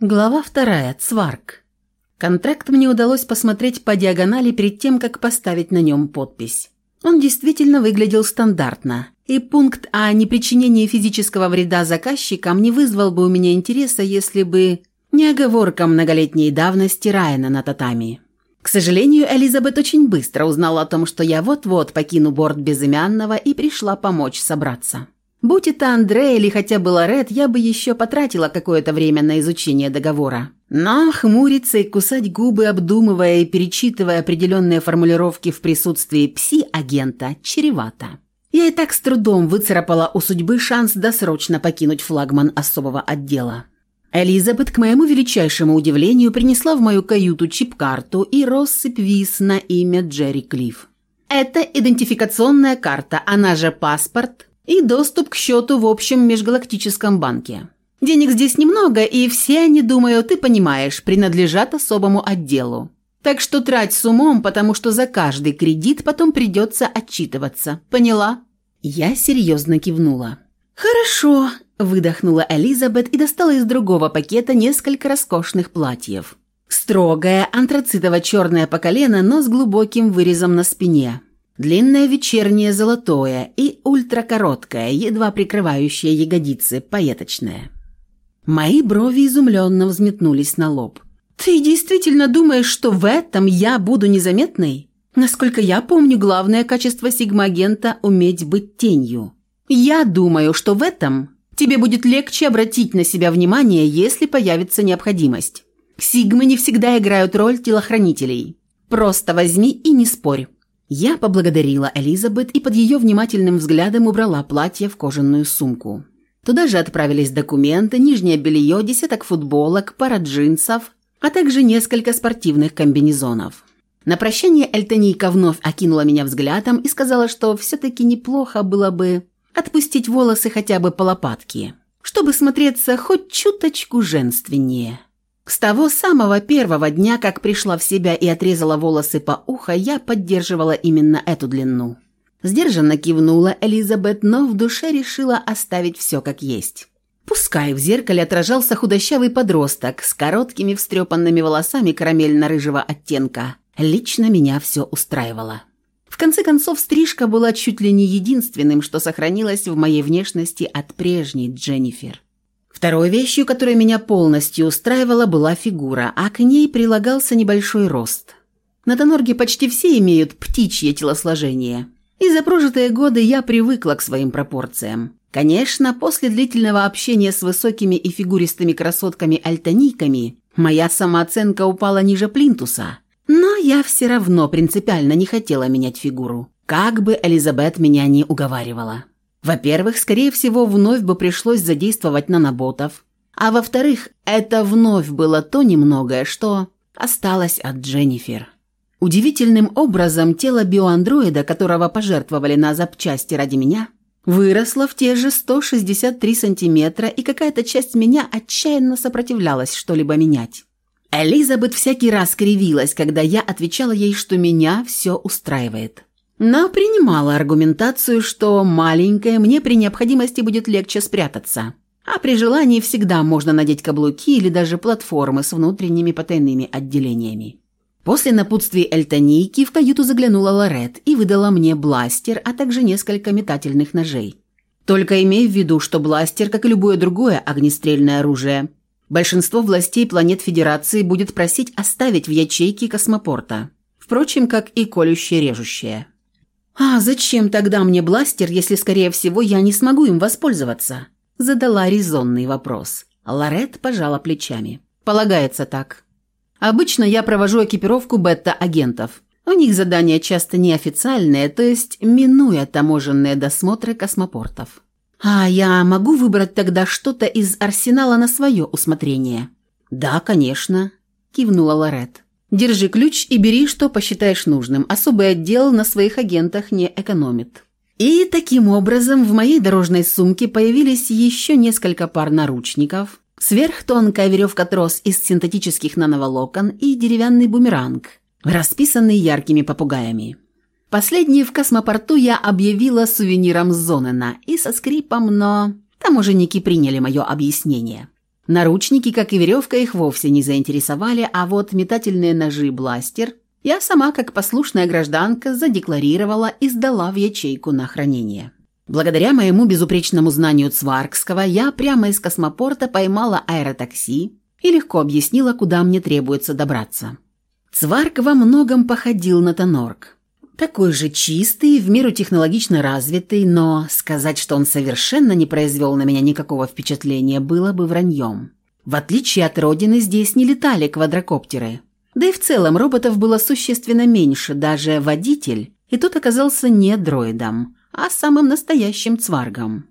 Глава вторая. Цварк. Контракт мне удалось посмотреть по диагонали перед тем, как поставить на нем подпись. Он действительно выглядел стандартно, и пункт о непричинении физического вреда заказчикам не вызвал бы у меня интереса, если бы не оговорка многолетней давности Райана на татами. К сожалению, Элизабет очень быстро узнала о том, что я вот-вот покину борт безымянного и пришла помочь собраться. Будь это Андре или хотя бы Лорет, я бы еще потратила какое-то время на изучение договора. Но хмуриться и кусать губы, обдумывая и перечитывая определенные формулировки в присутствии пси-агента, чревато. Я и так с трудом выцарапала у судьбы шанс досрочно покинуть флагман особого отдела. Элизабет, к моему величайшему удивлению, принесла в мою каюту чип-карту и россыпь виз на имя Джерри Клифф. Это идентификационная карта, она же паспорт, и доступ к счету в общем межгалактическом банке. Денег здесь немного, и все они, думаю, ты понимаешь, принадлежат особому отделу. Так что трать с умом, потому что за каждый кредит потом придется отчитываться. Поняла?» Я серьезно кивнула. «Хорошо», – выдохнула Элизабет и достала из другого пакета несколько роскошных платьев. Строгое, антрацитово-черное по колено, но с глубоким вырезом на спине. Длинное вечернее золотое и ультракороткое, едва прикрывающее ягодицы, поеточное. Мои брови изумленно взметнулись на лоб. «Ты действительно думаешь, что в этом я буду незаметной? Насколько я помню, главное качество сигма-агента – уметь быть тенью. Я думаю, что в этом тебе будет легче обратить на себя внимание, если появится необходимость. Сигмы не всегда играют роль телохранителей. Просто возьми и не спорь. Я поблагодарила Элизабет и под ее внимательным взглядом убрала платье в кожаную сумку. Туда же отправились документы, нижнее белье, десяток футболок, пара джинсов, а также несколько спортивных комбинезонов. На прощание Эльтонийка вновь окинула меня взглядом и сказала, что все-таки неплохо было бы отпустить волосы хотя бы по лопатке, чтобы смотреться хоть чуточку женственнее. С того самого первого дня, как пришла в себя и отрезала волосы по ухо, я поддерживала именно эту длину. Сдержанно кивнула Элизабет, но в душе решила оставить все как есть. Пускай в зеркале отражался худощавый подросток с короткими встрепанными волосами карамельно-рыжего оттенка. Лично меня все устраивало. В конце концов, стрижка была чуть ли не единственным, что сохранилось в моей внешности от прежней Дженнифер. Второй вещью, которая меня полностью устраивала, была фигура, а к ней прилагался небольшой рост. На Тонорге почти все имеют птичье телосложение. И за прожитые годы я привыкла к своим пропорциям. Конечно, после длительного общения с высокими и фигуристыми красотками-альтониками моя самооценка упала ниже плинтуса. Но я все равно принципиально не хотела менять фигуру. Как бы Элизабет меня не уговаривала. Во-первых, скорее всего, вновь бы пришлось задействовать наноботов. А во-вторых, это вновь было то немногое, что осталось от Дженнифер. Удивительным образом тело биоандроида, которого пожертвовали на запчасти ради меня, выросло в те же 163 сантиметра, и какая-то часть меня отчаянно сопротивлялась что-либо менять. Элизабет всякий раз кривилась, когда я отвечала ей, что меня все устраивает но принимала аргументацию, что маленькая мне при необходимости будет легче спрятаться, а при желании всегда можно надеть каблуки или даже платформы с внутренними потайными отделениями. После напутствий Эльтонийки в каюту заглянула Лорет и выдала мне бластер, а также несколько метательных ножей. Только имей в виду, что бластер, как и любое другое огнестрельное оружие, большинство властей планет Федерации будет просить оставить в ячейке космопорта. Впрочем, как и колющее-режущее. «А зачем тогда мне бластер, если, скорее всего, я не смогу им воспользоваться?» Задала резонный вопрос. Лорет пожала плечами. «Полагается так. Обычно я провожу экипировку бета-агентов. У них задания часто неофициальные, то есть минуя таможенные досмотры космопортов. А я могу выбрать тогда что-то из арсенала на свое усмотрение?» «Да, конечно», – кивнула Лорет. Держи ключ и бери, что посчитаешь нужным. Особый отдел на своих агентах не экономит. И таким образом в моей дорожной сумке появились еще несколько пар наручников, сверхтонкая веревка-трос из синтетических нановолокон и деревянный бумеранг, расписанный яркими попугаями. Последний в космопорту я объявила сувениром Зонена и со скрипом, но таможенники приняли мое объяснение. Наручники, как и веревка, их вовсе не заинтересовали, а вот метательные ножи бластер я сама, как послушная гражданка, задекларировала и сдала в ячейку на хранение. Благодаря моему безупречному знанию цваркского я прямо из космопорта поймала аэротакси и легко объяснила, куда мне требуется добраться. Цварк во многом походил на Тонорг. Такой же чистый, в меру технологично развитый, но сказать, что он совершенно не произвел на меня никакого впечатления, было бы враньем. В отличие от родины, здесь не летали квадрокоптеры. Да и в целом роботов было существенно меньше, даже водитель, и тот оказался не дроидом, а самым настоящим цваргом.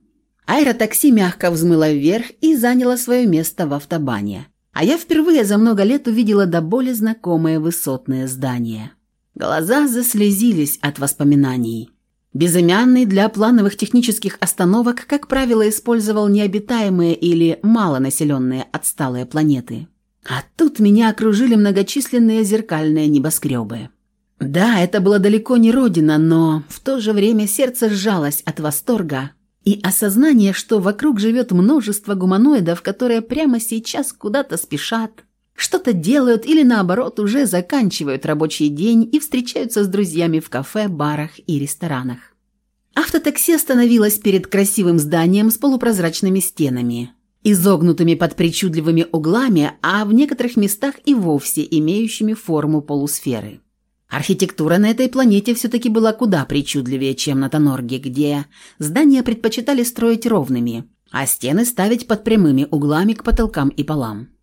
Аэротакси мягко взмыло вверх и заняло свое место в автобане. А я впервые за много лет увидела до боли знакомое высотное здание. Глаза заслезились от воспоминаний. Безымянный для плановых технических остановок, как правило, использовал необитаемые или малонаселенные отсталые планеты. А тут меня окружили многочисленные зеркальные небоскребы. Да, это была далеко не родина, но в то же время сердце сжалось от восторга и осознание, что вокруг живет множество гуманоидов, которые прямо сейчас куда-то спешат, что-то делают или наоборот уже заканчивают рабочий день и встречаются с друзьями в кафе, барах и ресторанах. Автотакси остановилось перед красивым зданием с полупрозрачными стенами, изогнутыми под причудливыми углами, а в некоторых местах и вовсе имеющими форму полусферы. Архитектура на этой планете все-таки была куда причудливее, чем на Тонорге, где здания предпочитали строить ровными, а стены ставить под прямыми углами к потолкам и полам.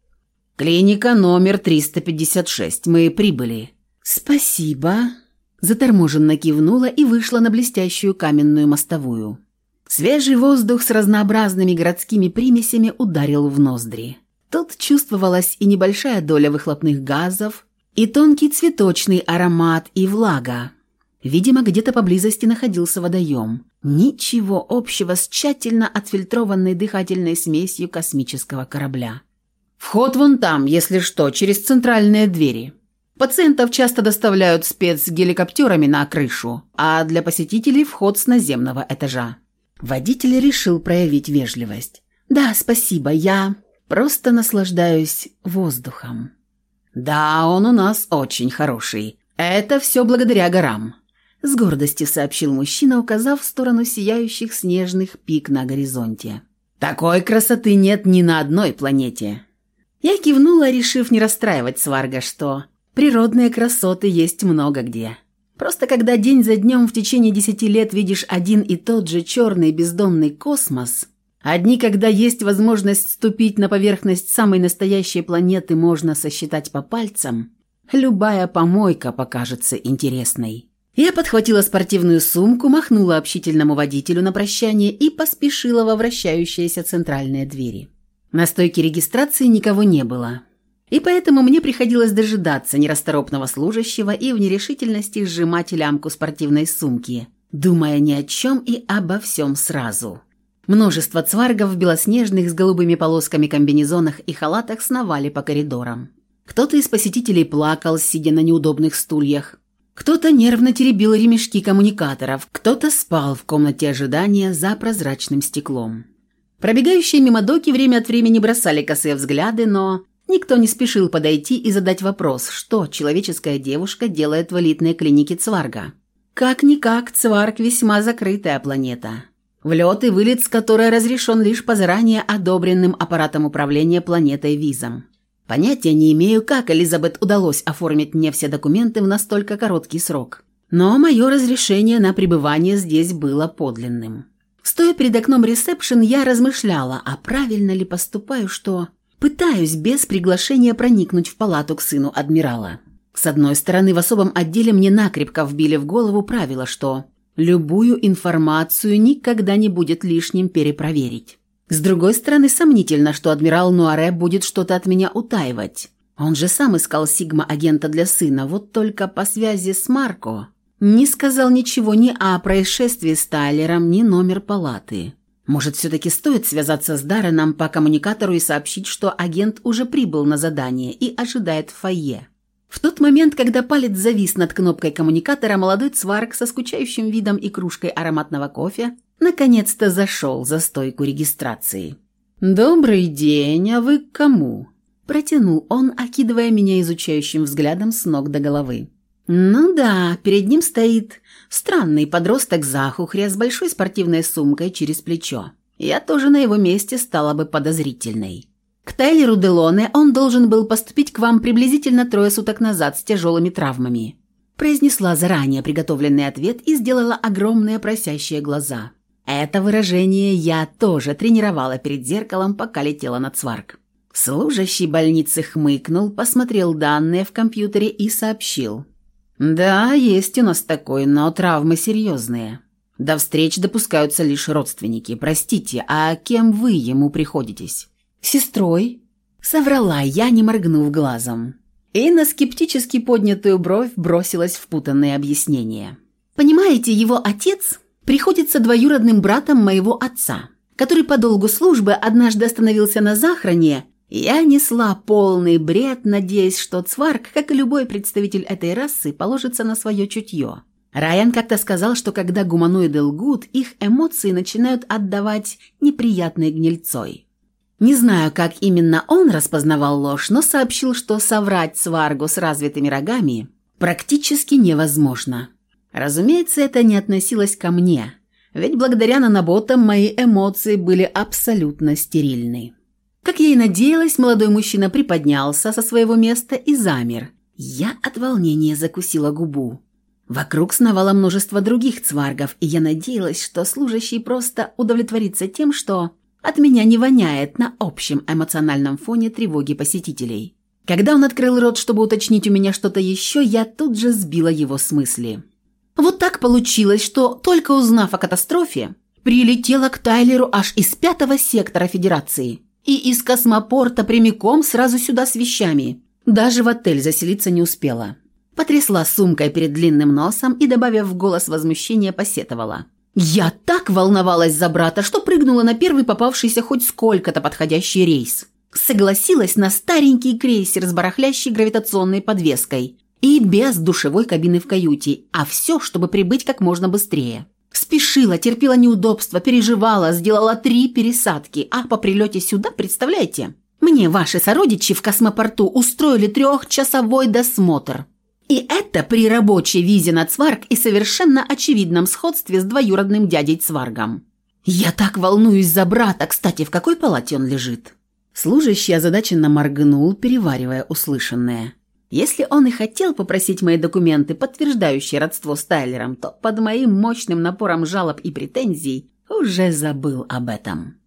«Клиника номер 356. Мы прибыли». «Спасибо», – заторможенно кивнула и вышла на блестящую каменную мостовую. Свежий воздух с разнообразными городскими примесями ударил в ноздри. Тут чувствовалась и небольшая доля выхлопных газов, и тонкий цветочный аромат и влага. Видимо, где-то поблизости находился водоем. Ничего общего с тщательно отфильтрованной дыхательной смесью космического корабля. Вход вон там, если что, через центральные двери. Пациентов часто доставляют спецгеликоптерами на крышу, а для посетителей вход с наземного этажа. Водитель решил проявить вежливость. «Да, спасибо, я просто наслаждаюсь воздухом». «Да, он у нас очень хороший. Это все благодаря горам», – с гордостью сообщил мужчина, указав в сторону сияющих снежных пик на горизонте. «Такой красоты нет ни на одной планете». Я кивнула, решив не расстраивать Сварга, что природные красоты есть много где. Просто когда день за днем в течение десяти лет видишь один и тот же черный бездонный космос, Одни, когда есть возможность ступить на поверхность самой настоящей планеты, можно сосчитать по пальцам, любая помойка покажется интересной. Я подхватила спортивную сумку, махнула общительному водителю на прощание и поспешила во вращающиеся центральные двери. На стойке регистрации никого не было. И поэтому мне приходилось дожидаться нерасторопного служащего и в нерешительности сжимать лямку спортивной сумки, думая ни о чем и обо всем сразу. Множество цваргов в белоснежных с голубыми полосками комбинезонах и халатах сновали по коридорам. Кто-то из посетителей плакал, сидя на неудобных стульях. Кто-то нервно теребил ремешки коммуникаторов, кто-то спал в комнате ожидания за прозрачным стеклом. Пробегающие мимо доки время от времени бросали косые взгляды, но никто не спешил подойти и задать вопрос, что человеческая девушка делает в элитной клинике Цварга. Как-никак, Цварг весьма закрытая планета. Влет и вылет с которой разрешен лишь по заранее одобренным аппаратом управления планетой визам. Понятия не имею, как Элизабет удалось оформить мне все документы в настолько короткий срок. Но мое разрешение на пребывание здесь было подлинным. Стоя перед окном ресепшн, я размышляла, а правильно ли поступаю, что пытаюсь без приглашения проникнуть в палату к сыну адмирала. С одной стороны, в особом отделе мне накрепко вбили в голову правило, что Любую информацию никогда не будет лишним перепроверить. С другой стороны, сомнительно, что адмирал Нуаре будет что-то от меня утаивать. Он же сам искал Сигма-агента для сына, вот только по связи с Марко не сказал ничего ни о происшествии с Тайлером, ни номер палаты. Может, все-таки стоит связаться с Дарреном по коммуникатору и сообщить, что агент уже прибыл на задание и ожидает в фойе. В тот момент, когда палец завис над кнопкой коммуникатора, молодой цварк со скучающим видом и кружкой ароматного кофе наконец-то зашел за стойку регистрации. «Добрый день, а вы к кому?» Протянул он, окидывая меня изучающим взглядом с ног до головы. Ну да, перед ним стоит странный подросток Захухря с большой спортивной сумкой через плечо. Я тоже на его месте стала бы подозрительной. К Тайлеру Делоне он должен был поступить к вам приблизительно трое суток назад с тяжелыми травмами. Произнесла заранее приготовленный ответ и сделала огромные просящие глаза. Это выражение я тоже тренировала перед зеркалом, пока летела на цварк. Служащий больницы хмыкнул, посмотрел данные в компьютере и сообщил. «Да, есть у нас такой, но травмы серьезные. До встреч допускаются лишь родственники. Простите, а кем вы ему приходитесь?» «Сестрой?» Соврала я, не моргнув глазом. И на скептически поднятую бровь бросилась в путанные объяснения. «Понимаете, его отец приходится двоюродным братом моего отца, который по долгу службы однажды остановился на захороне я несла полный бред, надеясь, что Цварк, как и любой представитель этой расы, положится на свое чутье. Райан как-то сказал, что когда гуманоиды лгут, их эмоции начинают отдавать неприятной гнильцой. Не знаю, как именно он распознавал ложь, но сообщил, что соврать Сваргу с развитыми рогами практически невозможно. Разумеется, это не относилось ко мне, ведь благодаря наноботам мои эмоции были абсолютно стерильны. Как я и надеялась, молодой мужчина приподнялся со своего места и замер. Я от волнения закусила губу. Вокруг сновало множество других цваргов, и я надеялась, что служащий просто удовлетворится тем, что от меня не воняет на общем эмоциональном фоне тревоги посетителей. Когда он открыл рот, чтобы уточнить у меня что-то еще, я тут же сбила его с мысли. Вот так получилось, что, только узнав о катастрофе, прилетела к Тайлеру аж из пятого сектора Федерации – и из космопорта прямиком сразу сюда с вещами. Даже в отель заселиться не успела. Потрясла сумкой перед длинным носом и, добавив в голос возмущения, посетовала. «Я так волновалась за брата, что прыгнула на первый попавшийся хоть сколько-то подходящий рейс. Согласилась на старенький крейсер с барахлящей гравитационной подвеской и без душевой кабины в каюте, а все, чтобы прибыть как можно быстрее. Спешила, терпела неудобства, переживала, сделала три пересадки. А по прилете сюда, представляете? Мне ваши сородичи в космопорту устроили трехчасовой досмотр. И это при рабочей визе на Цварг и совершенно очевидном сходстве с двоюродным дядей Цваргом. Я так волнуюсь за брата. Кстати, в какой палате он лежит? Служащий озадаченно моргнул, переваривая услышанное. Если он и хотел попросить мои документы, подтверждающие родство с Тайлером, то под моим мощным напором жалоб и претензий уже забыл об этом.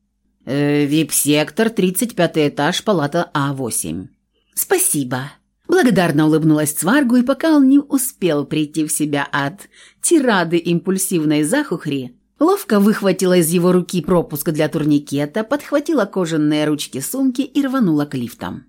Э, «Вип-сектор, 35 этаж, палата А8». «Спасибо». Благодарно улыбнулась Цваргу, и пока он не успел прийти в себя от тирады импульсивной захухри, ловко выхватила из его руки пропуск для турникета, подхватила кожаные ручки сумки и рванула к лифтам.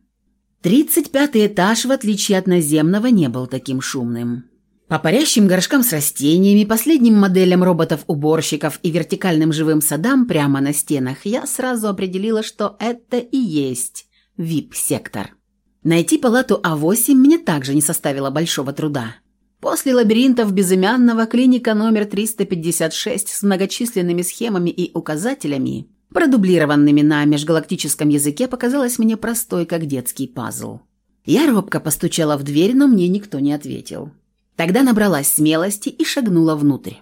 Тридцать пятый этаж, в отличие от наземного, не был таким шумным. По парящим горшкам с растениями, последним моделям роботов-уборщиков и вертикальным живым садам прямо на стенах я сразу определила, что это и есть VIP-сектор. Найти палату А8 мне также не составило большого труда. После лабиринтов безымянного клиника номер 356 с многочисленными схемами и указателями продублированными на межгалактическом языке, показалась мне простой, как детский пазл. Я робко постучала в дверь, но мне никто не ответил. Тогда набралась смелости и шагнула внутрь.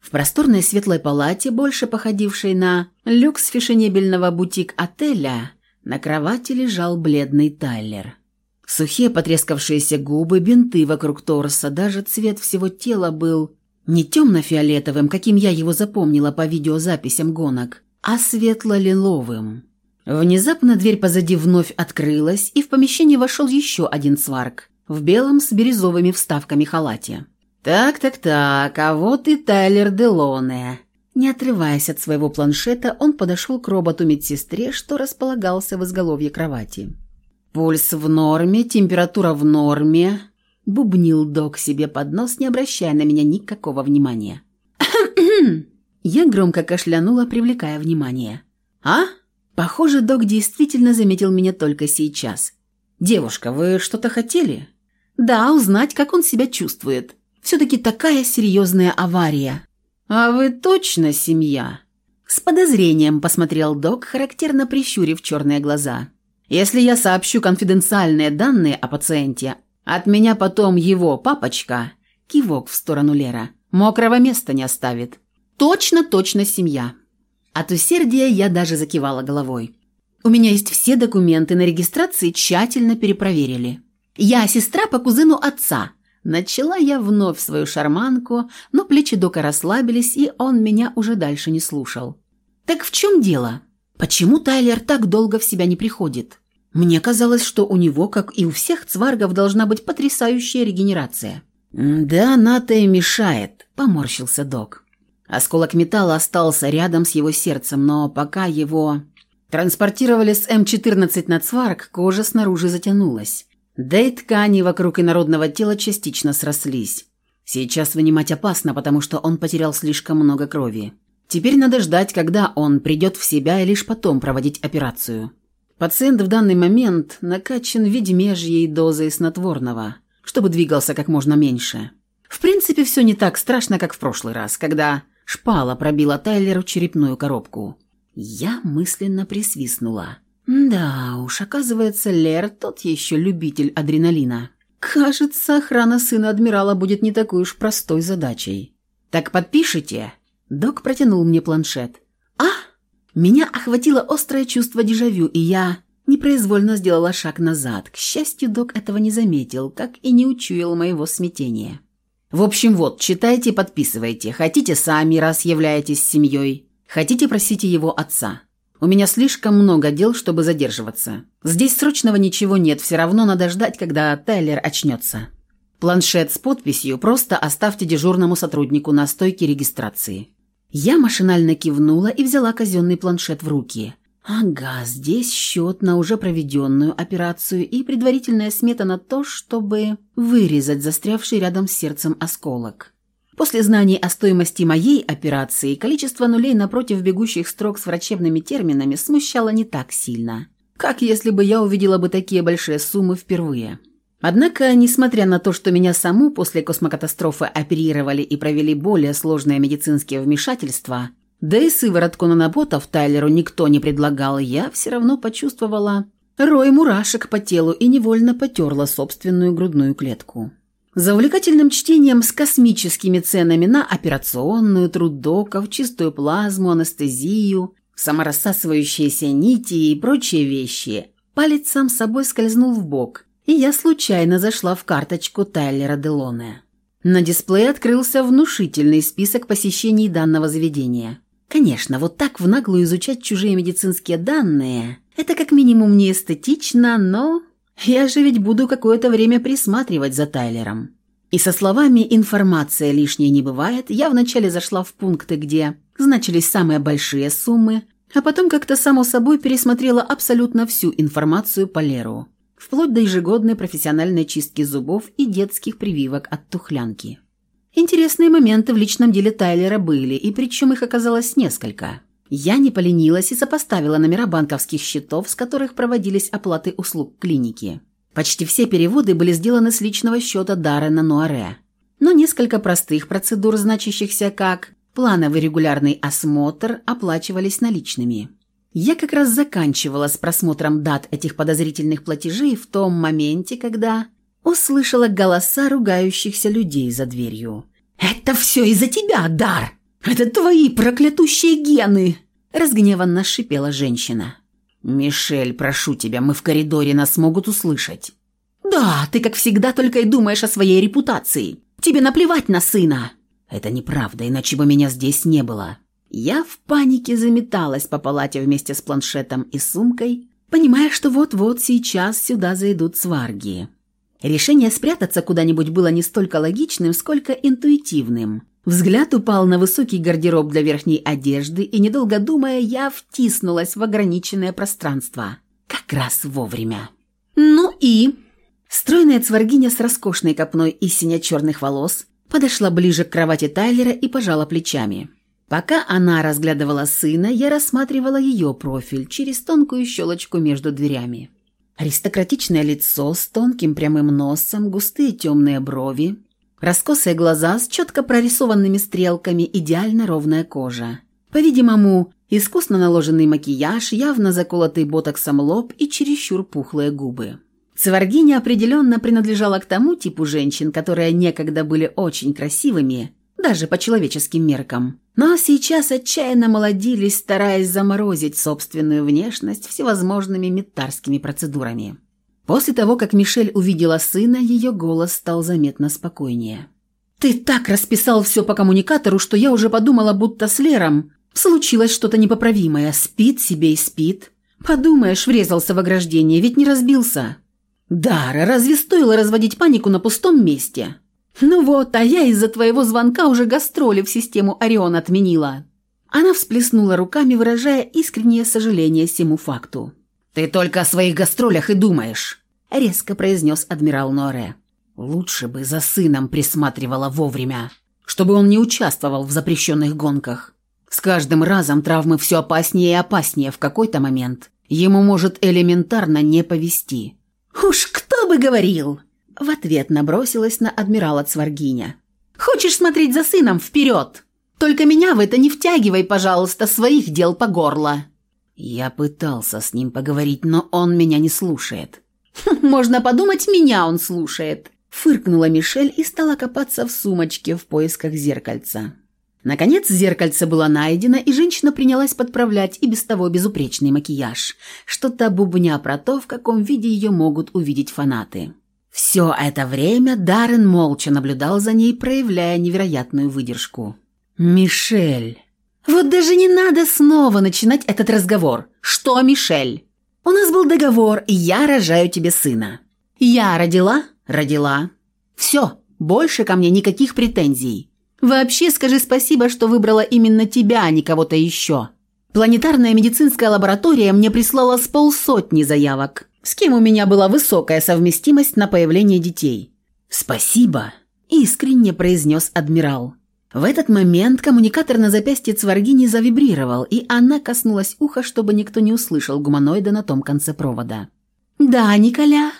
В просторной светлой палате, больше походившей на люкс фешенебельного бутик-отеля, на кровати лежал бледный Тайлер. Сухие потрескавшиеся губы, бинты вокруг торса, даже цвет всего тела был не темно-фиолетовым, каким я его запомнила по видеозаписям гонок, а светло-лиловым. Внезапно дверь позади вновь открылась, и в помещение вошел еще один сварк в белом с бирюзовыми вставками халате. «Так-так-так, а вот и Тайлер Делоне». Не отрываясь от своего планшета, он подошел к роботу-медсестре, что располагался в изголовье кровати. «Пульс в норме, температура в норме», — бубнил док себе под нос, не обращая на меня никакого внимания. Я громко кашлянула, привлекая внимание. «А? Похоже, док действительно заметил меня только сейчас. Девушка, вы что-то хотели?» «Да, узнать, как он себя чувствует. Все-таки такая серьезная авария». «А вы точно семья?» С подозрением посмотрел док, характерно прищурив черные глаза. «Если я сообщу конфиденциальные данные о пациенте, от меня потом его папочка, кивок в сторону Лера, мокрого места не оставит. Точно-точно семья». От усердия я даже закивала головой. У меня есть все документы на регистрации, тщательно перепроверили. Я сестра по кузену отца. Начала я вновь свою шарманку, но плечи Дока расслабились, и он меня уже дальше не слушал. «Так в чем дело? Почему Тайлер так долго в себя не приходит? Мне казалось, что у него, как и у всех цваргов, должна быть потрясающая регенерация». «Да она-то и мешает», – поморщился Док. Осколок металла остался рядом с его сердцем, но пока его транспортировали с М-14 на Цварг, кожа снаружи затянулась. Да и ткани вокруг инородного тела частично срослись. Сейчас вынимать опасно, потому что он потерял слишком много крови. Теперь надо ждать, когда он придет в себя и лишь потом проводить операцию. Пациент в данный момент накачан ведьмежьей дозой снотворного, чтобы двигался как можно меньше. В принципе, все не так страшно, как в прошлый раз, когда шпала пробила Тайлеру черепную коробку. Я мысленно присвистнула. Да уж, оказывается, Лер тот еще любитель адреналина. Кажется, охрана сына адмирала будет не такой уж простой задачей. Так подпишите. Док протянул мне планшет. А! Меня охватило острое чувство дежавю, и я непроизвольно сделала шаг назад. К счастью, док этого не заметил, как и не учуял моего смятения. В общем, вот, читайте, подписывайте. Хотите сами, раз являетесь семьей. Хотите, просите его отца. У меня слишком много дел, чтобы задерживаться. Здесь срочного ничего нет, все равно надо ждать, когда Тайлер очнется. Планшет с подписью просто оставьте дежурному сотруднику на стойке регистрации. Я машинально кивнула и взяла казенный планшет в руки. Ага, здесь счет на уже проведенную операцию и предварительная смета на то, чтобы вырезать застрявший рядом с сердцем осколок. После знаний о стоимости моей операции, количество нулей напротив бегущих строк с врачебными терминами смущало не так сильно, как если бы я увидела бы такие большие суммы впервые. Однако, несмотря на то, что меня саму после космокатастрофы оперировали и провели более сложные медицинские вмешательства, да и сыворотку наноботов Тайлеру никто не предлагал, я все равно почувствовала рой мурашек по телу и невольно потерла собственную грудную клетку. За увлекательным чтением с космическими ценами на операционную, трудоков, чистую плазму, анестезию, саморассасывающиеся нити и прочие вещи, палец сам собой скользнул в бок, и я случайно зашла в карточку Тайлера Делоне. На дисплее открылся внушительный список посещений данного заведения. Конечно, вот так в наглую изучать чужие медицинские данные – это как минимум не эстетично, но я же ведь буду какое-то время присматривать за Тайлером. И со словами «информация лишней не бывает» я вначале зашла в пункты, где значились самые большие суммы, а потом как-то само собой пересмотрела абсолютно всю информацию по Леру, вплоть до ежегодной профессиональной чистки зубов и детских прививок от тухлянки. Интересные моменты в личном деле Тайлера были, и причем их оказалось несколько. Я не поленилась и сопоставила номера банковских счетов, с которых проводились оплаты услуг клиники. Почти все переводы были сделаны с личного счета Даррена Нуаре. Но несколько простых процедур, значащихся как плановый регулярный осмотр, оплачивались наличными. Я как раз заканчивала с просмотром дат этих подозрительных платежей в том моменте, когда услышала голоса ругающихся людей за дверью. «Это все из-за тебя, Дар!» «Это твои проклятущие гены!» – разгневанно шипела женщина. «Мишель, прошу тебя, мы в коридоре, нас могут услышать». «Да, ты, как всегда, только и думаешь о своей репутации. Тебе наплевать на сына». «Это неправда, иначе бы меня здесь не было». Я в панике заметалась по палате вместе с планшетом и сумкой, понимая, что вот-вот сейчас сюда зайдут сварги. Решение спрятаться куда-нибудь было не столько логичным, сколько интуитивным. Взгляд упал на высокий гардероб для верхней одежды, и, недолго думая, я втиснулась в ограниченное пространство. Как раз вовремя. «Ну и...» Стройная цваргиня с роскошной копной и сине-черных волос подошла ближе к кровати Тайлера и пожала плечами. Пока она разглядывала сына, я рассматривала ее профиль через тонкую щелочку между дверями. Аристократичное лицо с тонким прямым носом, густые темные брови, Раскосые глаза с четко прорисованными стрелками, идеально ровная кожа. По-видимому, Искусно наложенный макияж, явно заколотый ботоксом лоб и чересчур пухлые губы. Цваргиня определенно принадлежала к тому типу женщин, которые некогда были очень красивыми, даже по человеческим меркам. Но сейчас отчаянно молодились, стараясь заморозить собственную внешность всевозможными метарскими процедурами. После того, как Мишель увидела сына, ее голос стал заметно спокойнее. «Ты так расписал все по коммуникатору, что я уже подумала, будто с Лером случилось что-то непоправимое. Спит себе и спит. Подумаешь, врезался в ограждение, ведь не разбился. Дара, разве стоило разводить панику на пустом месте?» «Ну вот, а я из-за твоего звонка уже гастроли в систему Орион отменила». Она всплеснула руками, выражая искреннее сожаление всему факту. «Ты только о своих гастролях и думаешь», — резко произнес адмирал Норе. «Лучше бы за сыном присматривала вовремя, чтобы он не участвовал в запрещенных гонках. С каждым разом травмы все опаснее и опаснее в какой-то момент. Ему может элементарно не повезти». «Уж кто бы говорил!» В ответ набросилась на адмирала Цваргиня. «Хочешь смотреть за сыном? Вперед! Только меня в это не втягивай, пожалуйста, своих дел по горло!» Я пытался с ним поговорить, но он меня не слушает. «Можно подумать, меня он слушает!» Фыркнула Мишель и стала копаться в сумочке в поисках зеркальца. Наконец зеркальце было найдено, и женщина принялась подправлять и без того безупречный макияж, что-то бубня про то, в каком виде ее могут увидеть фанаты. Все это время Даррен молча наблюдал за ней, проявляя невероятную выдержку. «Мишель!» «Вот даже не надо снова начинать этот разговор. Что, Мишель? У нас был договор, и я рожаю тебе сына. Я родила? Родила. Все, больше ко мне никаких претензий. Вообще скажи спасибо, что выбрала именно тебя, а не кого-то еще. Планетарная медицинская лаборатория мне прислала с полсотни заявок с кем у меня была высокая совместимость на появление детей. «Спасибо», – искренне произнес адмирал. В этот момент коммуникатор на запястье Цваргини завибрировал, и она коснулась уха, чтобы никто не услышал гуманоида на том конце провода. «Да, Николя».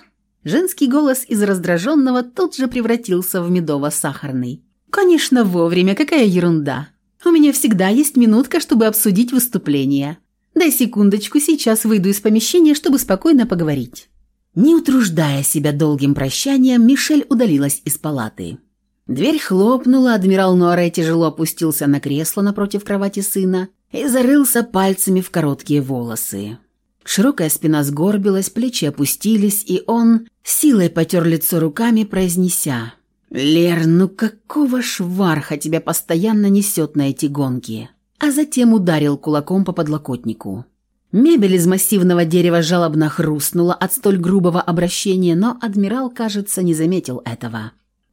Женский голос из раздраженного тут же превратился в медово-сахарный. «Конечно, вовремя, какая ерунда. У меня всегда есть минутка, чтобы обсудить выступление. Дай секундочку, сейчас выйду из помещения, чтобы спокойно поговорить». Не утруждая себя долгим прощанием, Мишель удалилась из палаты. Дверь хлопнула, адмирал Нуаре тяжело опустился на кресло напротив кровати сына и зарылся пальцами в короткие волосы. Широкая спина сгорбилась, плечи опустились, и он силой потер лицо руками, произнеся «Лер, ну какого шварха тебя постоянно несет на эти гонки?» А затем ударил кулаком по подлокотнику. Мебель из массивного дерева жалобно хрустнула от столь грубого обращения, но адмирал, кажется, не заметил этого.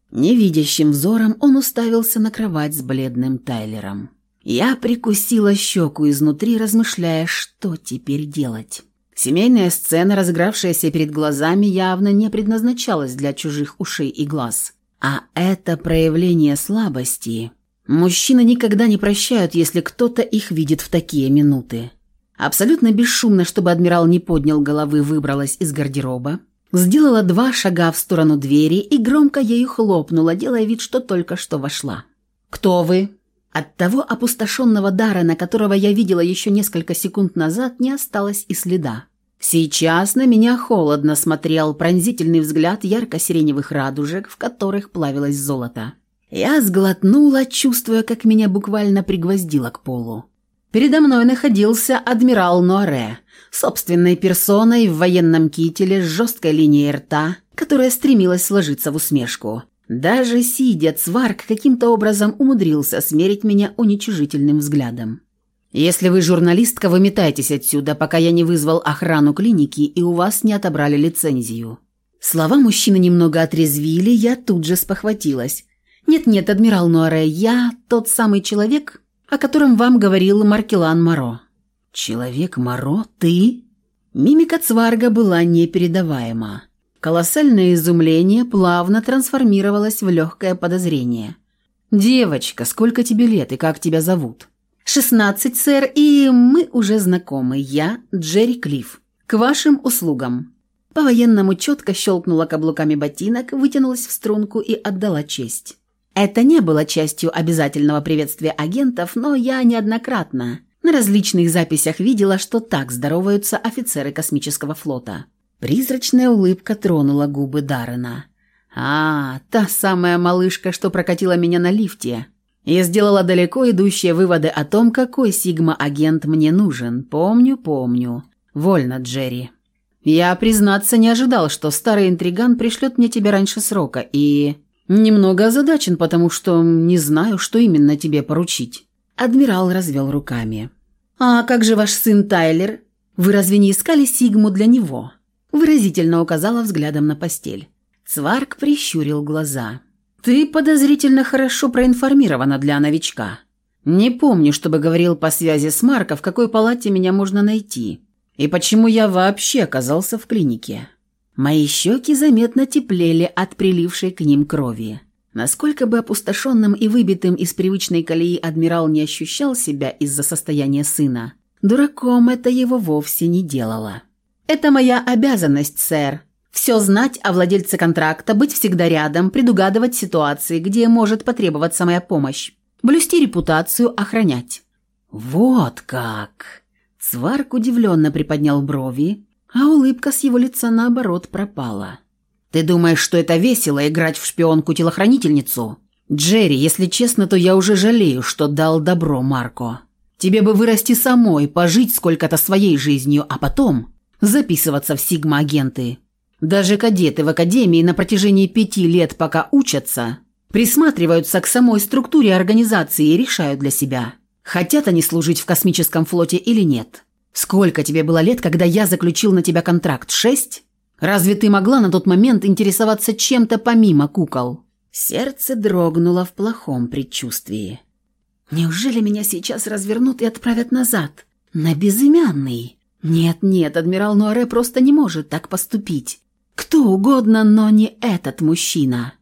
Невидящим взором он уставился на кровать с бледным Тайлером. Я прикусила щеку изнутри, размышляя, что теперь делать. Семейная сцена, разыгравшаяся перед глазами, явно не предназначалась для чужих ушей и глаз. А это проявление слабости Мужчины никогда не прощают, если кто-то их видит в такие минуты. Абсолютно бесшумно, чтобы адмирал не поднял головы, выбралась из гардероба, сделала два шага в сторону двери и громко ею хлопнула, делая вид, что только что вошла. «Кто вы?» От того опустошенного дара, на которого я видела еще несколько секунд назад, не осталось и следа. Сейчас на меня холодно смотрел пронзительный взгляд ярко-сиреневых радужек, в которых плавилось золото. Я сглотнула, чувствуя, как меня буквально пригвоздило к полу. Передо мной находился адмирал Нуаре, собственной персоной в военном кителе с жесткой линией рта, которая стремилась сложиться в усмешку. Даже сидя, Цварк каким-то образом умудрился смерить меня уничижительным взглядом. «Если вы журналистка, выметайтесь отсюда, пока я не вызвал охрану клиники и у вас не отобрали лицензию». Слова мужчины немного отрезвили, я тут же спохватилась. «Нет-нет, адмирал Нуаре, я тот самый человек, о котором вам говорил Маркелан Моро». «Человек Моро? Ты?» Мимика Цварга была непередаваема. Колоссальное изумление плавно трансформировалось в легкое подозрение. «Девочка, сколько тебе лет и как тебя зовут?» «Шестнадцать, сэр, и мы уже знакомы. Я Джерри Клифф. К вашим услугам». По-военному четко щелкнула каблуками ботинок, вытянулась в струнку и отдала честь. Это не было частью обязательного приветствия агентов, но я неоднократно На различных записях видела, что так здороваются офицеры космического флота. Призрачная улыбка тронула губы Даррена. «А, та самая малышка, что прокатила меня на лифте. И сделала далеко идущие выводы о том, какой сигма-агент мне нужен. Помню, помню. Вольно, Джерри. Я, признаться, не ожидал, что старый интриган пришлет мне тебя раньше срока, и... Немного озадачен, потому что не знаю, что именно тебе поручить». Адмирал развел руками. «А как же ваш сын Тайлер? Вы разве не искали Сигму для него?» Выразительно указала взглядом на постель. Цварк прищурил глаза. «Ты подозрительно хорошо проинформирована для новичка. Не помню, чтобы говорил по связи с Марко, в какой палате меня можно найти. И почему я вообще оказался в клинике?» Мои щеки заметно теплели от прилившей к ним крови. Насколько бы опустошенным и выбитым из привычной колеи адмирал не ощущал себя из-за состояния сына, дураком это его вовсе не делало. «Это моя обязанность, сэр. Все знать о владельце контракта, быть всегда рядом, предугадывать ситуации, где может потребоваться моя помощь, блюсти репутацию, охранять». «Вот как!» Сварк удивленно приподнял брови, а улыбка с его лица, наоборот, пропала. Ты думаешь, что это весело играть в шпионку-телохранительницу? Джерри, если честно, то я уже жалею, что дал добро Марко. Тебе бы вырасти самой, пожить сколько-то своей жизнью, а потом записываться в сигма-агенты. Даже кадеты в академии на протяжении пяти лет, пока учатся, присматриваются к самой структуре организации и решают для себя, хотят они служить в космическом флоте или нет. Сколько тебе было лет, когда я заключил на тебя контракт? Шесть? Разве ты могла на тот момент интересоваться чем-то помимо кукол?» Сердце дрогнуло в плохом предчувствии. «Неужели меня сейчас развернут и отправят назад? На безымянный?» «Нет-нет, адмирал Нуаре просто не может так поступить. Кто угодно, но не этот мужчина.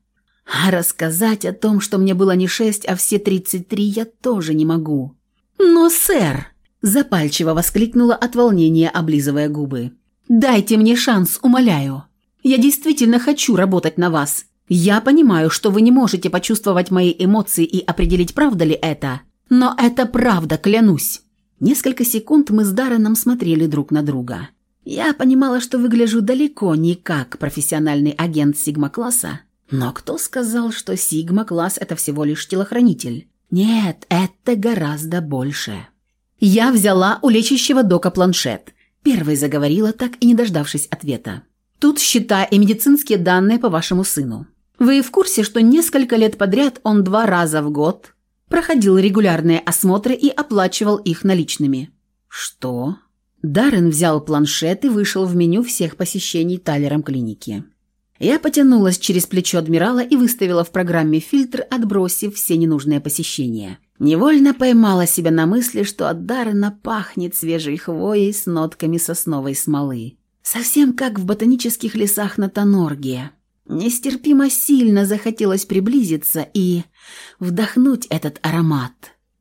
А рассказать о том, что мне было не шесть, а все тридцать три, я тоже не могу». «Но, сэр!» – запальчиво воскликнула от волнения, облизывая губы. Дайте мне шанс, умоляю. Я действительно хочу работать на вас. Я понимаю, что вы не можете почувствовать мои эмоции и определить, правда ли это. Но это правда, клянусь». Несколько секунд мы с Дарреном смотрели друг на друга. Я понимала, что выгляжу далеко не как профессиональный агент Сигма-класса. Но кто сказал, что Сигма-класс – это всего лишь телохранитель? Нет, это гораздо больше. Я взяла у лечащего дока планшет. Первой заговорила, так и не дождавшись ответа. «Тут счета и медицинские данные по вашему сыну. Вы в курсе, что несколько лет подряд он два раза в год проходил регулярные осмотры и оплачивал их наличными?» «Что?» Даррен взял планшет и вышел в меню всех посещений Талером клиники. Я потянулась через плечо адмирала и выставила в программе фильтр, отбросив все ненужные посещения. Невольно поймала себя на мысли, что от Даррена пахнет свежей хвоей с нотками сосновой смолы. Совсем как в ботанических лесах на Тонорге. Нестерпимо сильно захотелось приблизиться и вдохнуть этот аромат.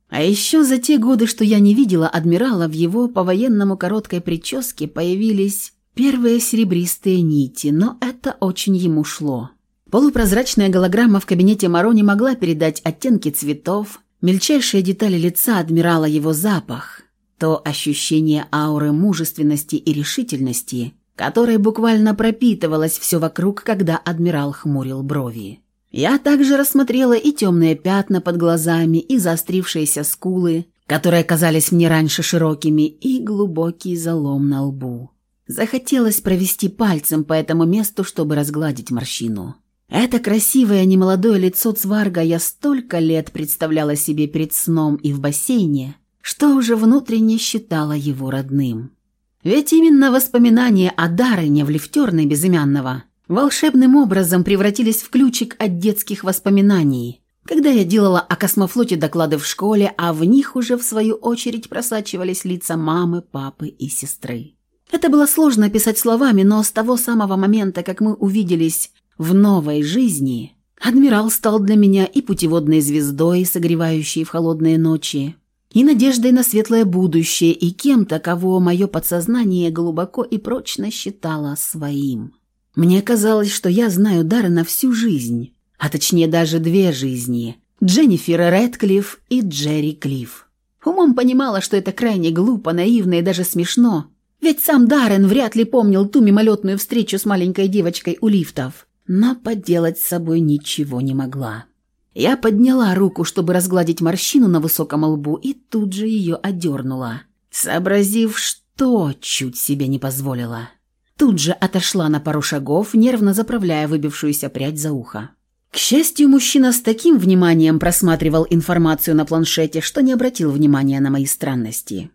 А еще за те годы, что я не видела адмирала, в его по-военному короткой прическе появились первые серебристые нити, но это очень ему шло. Полупрозрачная голограмма в кабинете Моро не могла передать оттенки цветов, Мельчайшие детали лица адмирала его запах, то ощущение ауры мужественности и решительности, которой буквально пропитывалось все вокруг, когда адмирал хмурил брови. Я также рассмотрела и темные пятна под глазами, и заострившиеся скулы, которые казались мне раньше широкими, и глубокий залом на лбу. Захотелось провести пальцем по этому месту, чтобы разгладить морщину. Это красивое немолодое лицо Цварга я столько лет представляла себе перед сном и в бассейне, что уже внутренне считала его родным. Ведь именно воспоминания о Дарыне в лифтерной безымянного волшебным образом превратились в ключик от детских воспоминаний, когда я делала о космофлоте доклады в школе, а в них уже в свою очередь просачивались лица мамы, папы и сестры. Это было сложно писать словами, но с того самого момента, как мы увиделись в новой жизни адмирал стал для меня и путеводной звездой, согревающей в холодные ночи, и надеждой на светлое будущее, и кем-то, кого мое подсознание глубоко и прочно считало своим. Мне казалось, что я знаю Даррена всю жизнь, а точнее даже две жизни – Дженнифер Рэдклифф и Джерри Клифф. Умом понимала, что это крайне глупо, наивно и даже смешно. Ведь сам Даррен вряд ли помнил ту мимолетную встречу с маленькой девочкой у лифтов. Но поделать с собой ничего не могла. Я подняла руку, чтобы разгладить морщину на высоком лбу, и тут же ее одернула, сообразив, что чуть себе не позволила. Тут же отошла на пару шагов, нервно заправляя выбившуюся прядь за ухо. К счастью, мужчина с таким вниманием просматривал информацию на планшете, что не обратил внимания на мои странности.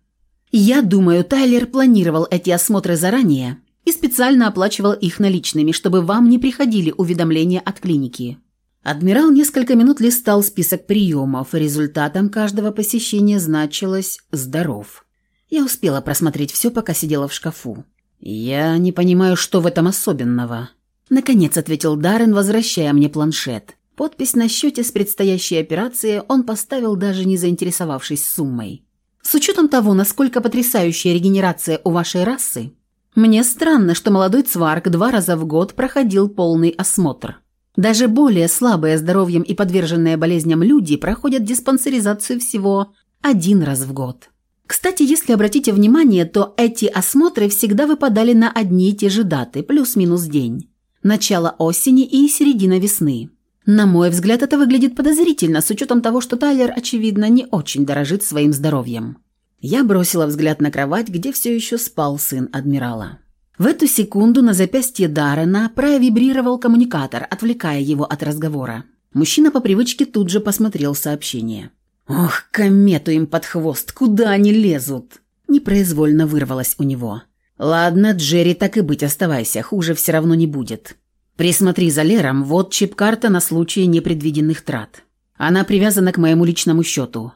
Я думаю, Тайлер планировал эти осмотры заранее и специально оплачивал их наличными, чтобы вам не приходили уведомления от клиники. Адмирал несколько минут листал список приемов, результатом каждого посещения значилось «здоров». Я успела просмотреть все, пока сидела в шкафу. «Я не понимаю, что в этом особенного», — наконец ответил Даррен, возвращая мне планшет. Подпись на счете с предстоящей операцией он поставил, даже не заинтересовавшись суммой. «С учетом того, насколько потрясающая регенерация у вашей расы, мне странно, что молодой Цварк два раза в год проходил полный осмотр. Даже более слабые здоровьем и подверженные болезням люди проходят диспансеризацию всего один раз в год. Кстати, если обратите внимание, то эти осмотры всегда выпадали на одни и те же даты, плюс-минус день. Начало осени и середина весны. На мой взгляд, это выглядит подозрительно, с учетом того, что Тайлер, очевидно, не очень дорожит своим здоровьем. Я бросила взгляд на кровать, где все еще спал сын адмирала. В эту секунду на запястье Даррена провибрировал коммуникатор, отвлекая его от разговора. Мужчина по привычке тут же посмотрел сообщение. «Ох, комету им под хвост, куда они лезут?» Непроизвольно вырвалось у него. «Ладно, Джерри, так и быть, оставайся, хуже все равно не будет. Присмотри за Лером, вот чип-карта на случай непредвиденных трат. Она привязана к моему личному счету».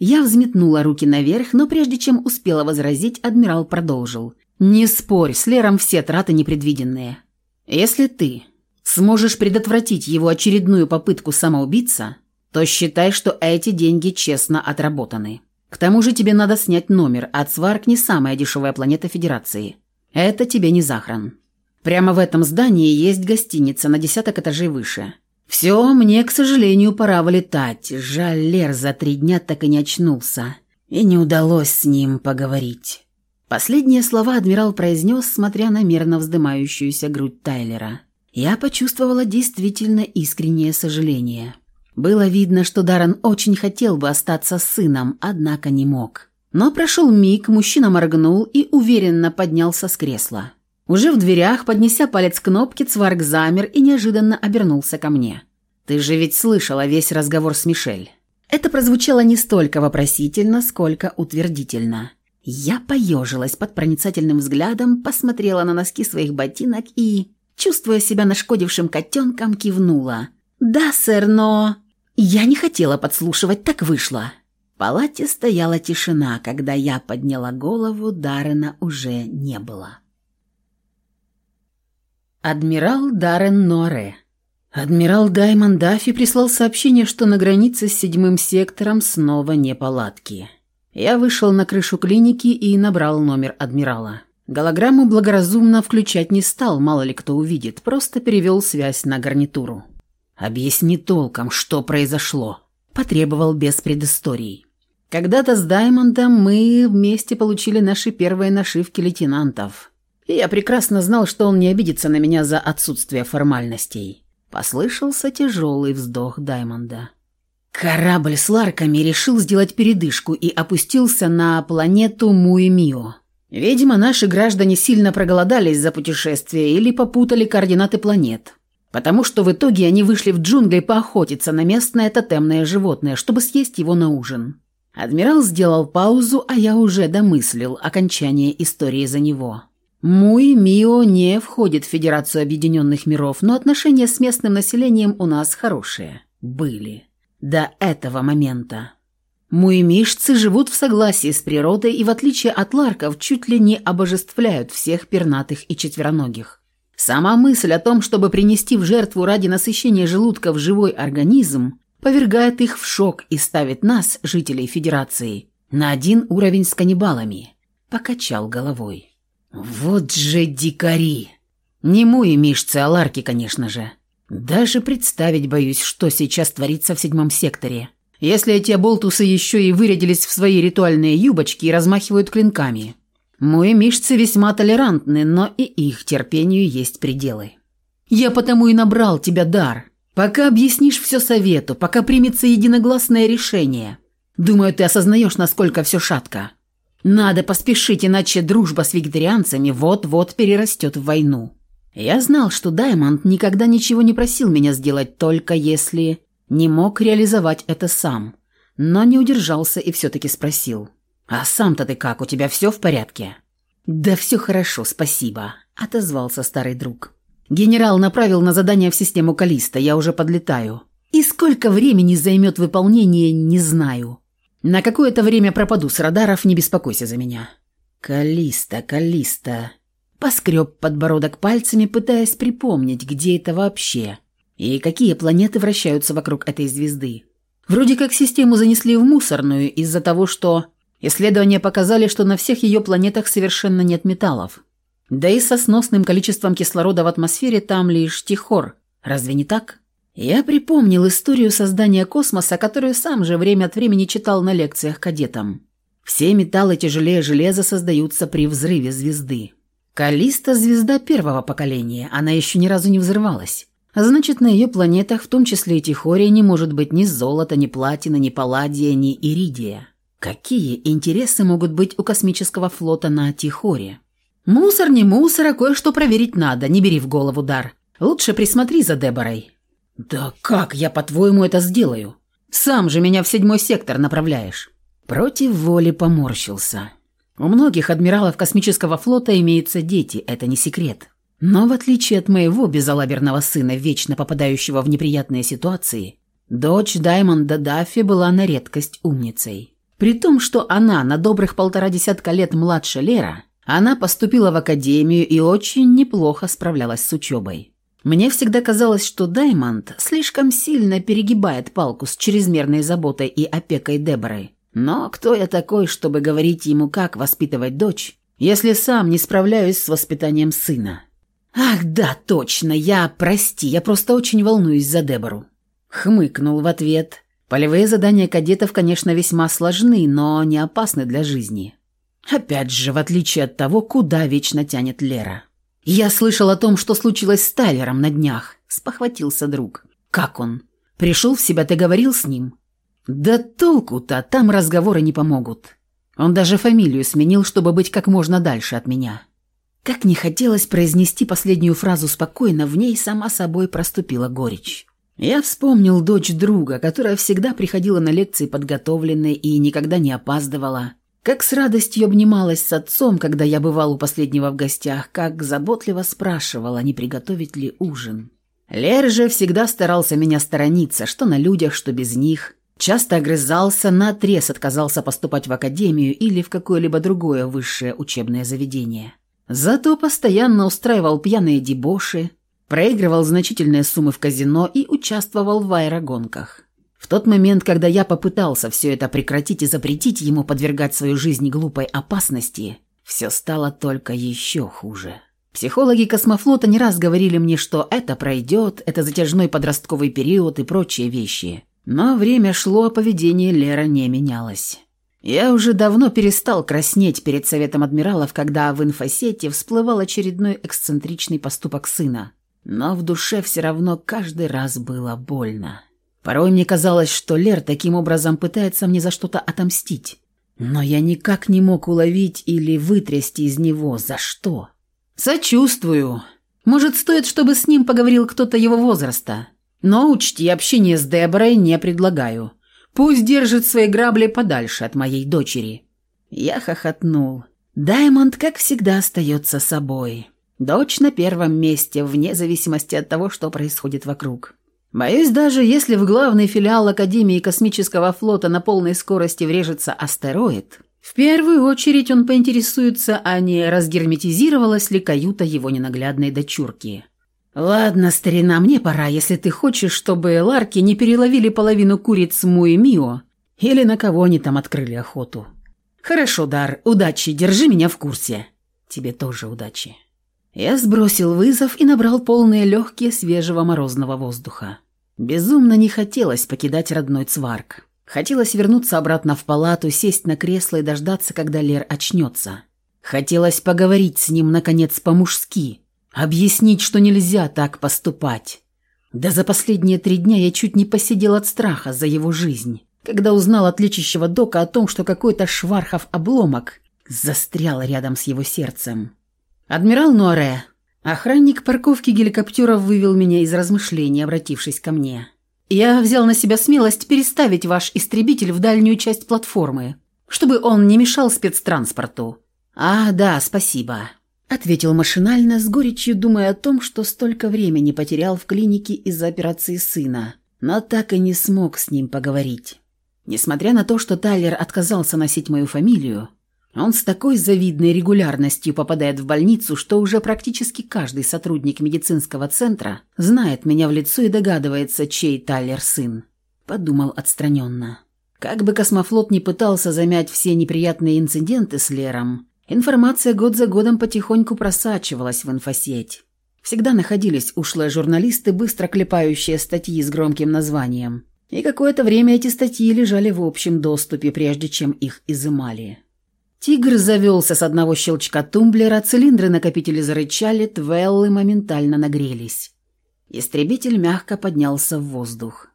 Я взметнула руки наверх, но прежде чем успела возразить, адмирал продолжил. «Не спорь, с Лером все траты непредвиденные. Если ты сможешь предотвратить его очередную попытку самоубийца, то считай, что эти деньги честно отработаны. К тому же тебе надо снять номер, а Цварк не самая дешевая планета Федерации. Это тебе не захран. Прямо в этом здании есть гостиница на десяток этажей выше. Все, мне, к сожалению, пора вылетать. Жаль, Лер за три дня так и не очнулся. И не удалось с ним поговорить. Последние слова адмирал произнес, смотря на мерно вздымающуюся грудь Тайлера. Я почувствовала действительно искреннее сожаление. Было видно, что Даррен очень хотел бы остаться с сыном, однако не мог. Но прошел миг, мужчина моргнул и уверенно поднялся с кресла. Уже в дверях, поднеся палец к кнопке, Цварк замер и неожиданно обернулся ко мне. «Ты же ведь слышала весь разговор с Мишель». Это прозвучало не столько вопросительно, сколько утвердительно. Я поежилась под проницательным взглядом, посмотрела на носки своих ботинок и, чувствуя себя нашкодившим котенком, кивнула. «Да, сэр, но...» Я не хотела подслушивать, так вышло. В палате стояла тишина, когда я подняла голову, Даррена уже не было. Адмирал Даррен Норе. Адмирал Даймон Даффи прислал сообщение, что на границе с седьмым сектором снова неполадки. Я вышел на крышу клиники и набрал номер адмирала. Голограмму благоразумно включать не стал, мало ли кто увидит, просто перевел связь на гарнитуру. «Объясни толком, что произошло», – потребовал без предысторий. «Когда-то с Даймондом мы вместе получили наши первые нашивки лейтенантов. И я прекрасно знал, что он не обидится на меня за отсутствие формальностей». Послышался тяжелый вздох Даймонда. Корабль с ларками решил сделать передышку и опустился на планету Муэмио. Видимо, наши граждане сильно проголодались за путешествие или попутали координаты планет потому что в итоге они вышли в джунгли поохотиться на местное тотемное животное, чтобы съесть его на ужин. Адмирал сделал паузу, а я уже домыслил окончание истории за него. Муи Мио не входит в Федерацию Объединенных Миров, но отношения с местным населением у нас хорошие. Были. До этого момента. Муимишцы живут в согласии с природой и, в отличие от ларков, чуть ли не обожествляют всех пернатых и четвероногих. Сама мысль о том, чтобы принести в жертву ради насыщения желудка в живой организм, повергает их в шок и ставит нас, жителей Федерации, на один уровень с каннибалами. Покачал головой. Вот же дикари! Не муи мишцы, а ларки, конечно же. Даже представить боюсь, что сейчас творится в седьмом секторе. Если эти болтусы еще и вырядились в свои ритуальные юбочки и размахивают клинками. Мои мишцы весьма толерантны, но и их терпению есть пределы. Я потому и набрал тебя дар. Пока объяснишь все совету, пока примется единогласное решение. Думаю, ты осознаешь, насколько все шатко. Надо поспешить, иначе дружба с вегетарианцами вот-вот перерастет в войну. Я знал, что Даймонд никогда ничего не просил меня сделать, только если не мог реализовать это сам. Но не удержался и все-таки спросил. «А сам-то ты как, у тебя все в порядке?» «Да все хорошо, спасибо», — отозвался старый друг. «Генерал направил на задание в систему Калиста, я уже подлетаю. И сколько времени займет выполнение, не знаю. На какое-то время пропаду с радаров, не беспокойся за меня». «Калиста, Калиста...» Поскреб подбородок пальцами, пытаясь припомнить, где это вообще и какие планеты вращаются вокруг этой звезды. Вроде как систему занесли в мусорную из-за того, что исследования показали, что на всех ее планетах совершенно нет металлов. Да и со сносным количеством кислорода в атмосфере там лишь тихор. Разве не так? Я припомнил историю создания космоса, которую сам же время от времени читал на лекциях кадетам. Все металлы тяжелее железа создаются при взрыве звезды. Калиста – звезда первого поколения, она еще ни разу не взрывалась. Значит, на ее планетах, в том числе и Тихория, не может быть ни золота, ни платина, ни палладия, ни иридия. Какие интересы могут быть у космического флота на Тихоре? Мусор не мусор, а кое-что проверить надо, не бери в голову дар. Лучше присмотри за Деборой. Да как я, по-твоему, это сделаю? Сам же меня в седьмой сектор направляешь. Против воли поморщился. У многих адмиралов космического флота имеются дети, это не секрет. Но в отличие от моего безалаберного сына, вечно попадающего в неприятные ситуации, дочь Даймонда Даффи была на редкость умницей. При том, что она на добрых полтора десятка лет младше Лера, она поступила в академию и очень неплохо справлялась с учебой. Мне всегда казалось, что Даймонд слишком сильно перегибает палку с чрезмерной заботой и опекой Деборы, но кто я такой, чтобы говорить ему, как воспитывать дочь, если сам не справляюсь с воспитанием сына? Ах, да, точно, я, прости, я просто очень волнуюсь за Дебору. Хмыкнул в ответ. Полевые задания кадетов, конечно, весьма сложны, но не опасны для жизни. Опять же, в отличие от того, куда вечно тянет Лера. Я слышал о том, что случилось с Тайлером на днях, спохватился друг. Как он? Пришел в себя, ты говорил с ним? «Да толку-то, там разговоры не помогут. Он даже фамилию сменил, чтобы быть как можно дальше от меня». Как не хотелось произнести последнюю фразу спокойно, в ней сама собой проступила горечь. Я вспомнил дочь друга, которая всегда приходила на лекции подготовленной и никогда не опаздывала. Как с радостью обнималась с отцом, когда я бывал у последнего в гостях, как заботливо спрашивала, не приготовить ли ужин. Лер же всегда старался меня сторониться, что на людях, что без них. Часто огрызался, наотрез отказался поступать в академию или в какое-либо другое высшее учебное заведение. Зато постоянно устраивал пьяные дебоши, проигрывал значительные суммы в казино и участвовал в аэрогонках. Тот момент, когда я попытался все это прекратить и запретить ему подвергать свою жизнь глупой опасности, все стало только еще хуже. Психологи космофлота не раз говорили мне, что это пройдет, это затяжной подростковый период и прочие вещи. Но время шло, а поведение Лера не менялось. Я уже давно перестал краснеть перед советом адмиралов, когда в инфосете всплывал очередной эксцентричный поступок сына. Но в душе все равно каждый раз было больно. Порой мне казалось, что Лер таким образом пытается мне за что-то отомстить. Но я никак не мог уловить или вытрясти из него за что. «Сочувствую. Может, стоит, чтобы с ним поговорил кто-то его возраста?» Но учти, общение с Деборой не предлагаю. Пусть держит свои грабли подальше от моей дочери». Я хохотнул. Даймонд, как всегда, остается собой. Дочь на первом месте, вне зависимости от того, что происходит вокруг. Боюсь, даже если в главный филиал Академии космического флота на полной скорости врежется астероид, в первую очередь он поинтересуется, а не разгерметизировалась ли каюта его ненаглядной дочурки. «Ладно, старина, мне пора, если ты хочешь, чтобы ларки не переловили половину куриц Муи Мио или на кого они там открыли охоту». «Хорошо, Дар, удачи, держи меня в курсе». «Тебе тоже удачи». Я сбросил вызов и набрал полные легкие свежего морозного воздуха. Безумно не хотелось покидать родной цварк. Хотелось вернуться обратно в палату, сесть на кресло и дождаться, когда Лер очнется. Хотелось поговорить с ним, наконец, по-мужски. Объяснить, что нельзя так поступать. Да за последние три дня я чуть не посидел от страха за его жизнь, когда узнал от лечащего дока о том, что какой-то швархов обломок застрял рядом с его сердцем. «Адмирал Нуаре!» Охранник парковки геликоптеров вывел меня из размышлений, обратившись ко мне. «Я взял на себя смелость переставить ваш истребитель в дальнюю часть платформы, чтобы он не мешал спецтранспорту». «А, да, спасибо», — ответил машинально, с горечью думая о том, что столько времени потерял в клинике из-за операции сына, но так и не смог с ним поговорить. Несмотря на то, что Тайлер отказался носить мою фамилию, он с такой завидной регулярностью попадает в больницу, что уже практически каждый сотрудник медицинского центра знает меня в лицо и догадывается, чей Тайлер сын. Подумал отстраненно. Как бы космофлот не пытался замять все неприятные инциденты с Лером, информация год за годом потихоньку просачивалась в инфосеть. Всегда находились ушлые журналисты, быстро клепающие статьи с громким названием. И какое-то время эти статьи лежали в общем доступе, прежде чем их изымали. Тигр завелся с одного щелчка тумблера, цилиндры накопителя зарычали, твеллы моментально нагрелись. Истребитель мягко поднялся в воздух.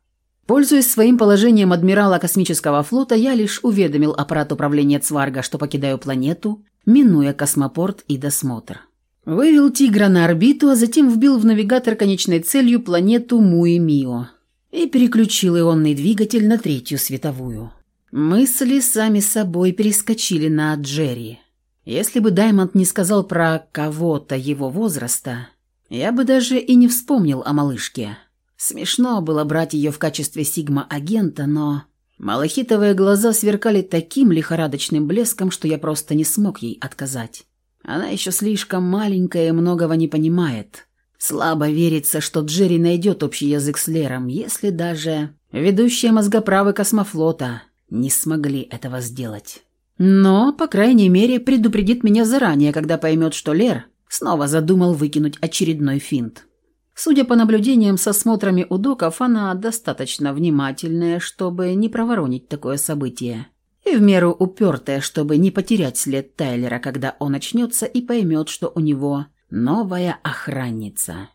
Пользуясь своим положением адмирала космического флота, я лишь уведомил аппарат управления Цварга, что покидаю планету, минуя космопорт и досмотр. Вывел «Тигра» на орбиту, а затем вбил в навигатор конечной целью планету Муи-Мио и переключил ионный двигатель на третью световую. Мысли сами собой перескочили на Джерри. Если бы Даймонд не сказал про кого-то его возраста, я бы даже и не вспомнил о малышке. Смешно было брать ее в качестве сигма-агента, но... Малахитовые глаза сверкали таким лихорадочным блеском, что я просто не смог ей отказать. Она еще слишком маленькая и многого не понимает. Слабо верится, что Джерри найдет общий язык с Лером, если даже ведущие мозгоправы космофлота не смогли этого сделать. Но, по крайней мере, предупредит меня заранее, когда поймет, что Лер снова задумал выкинуть очередной финт. Судя по наблюдениям со смотрами у доков, она достаточно внимательная, чтобы не проворонить такое событие. И в меру упертая, чтобы не потерять след Тайлера, когда он очнется и поймет, что у него новая охранница.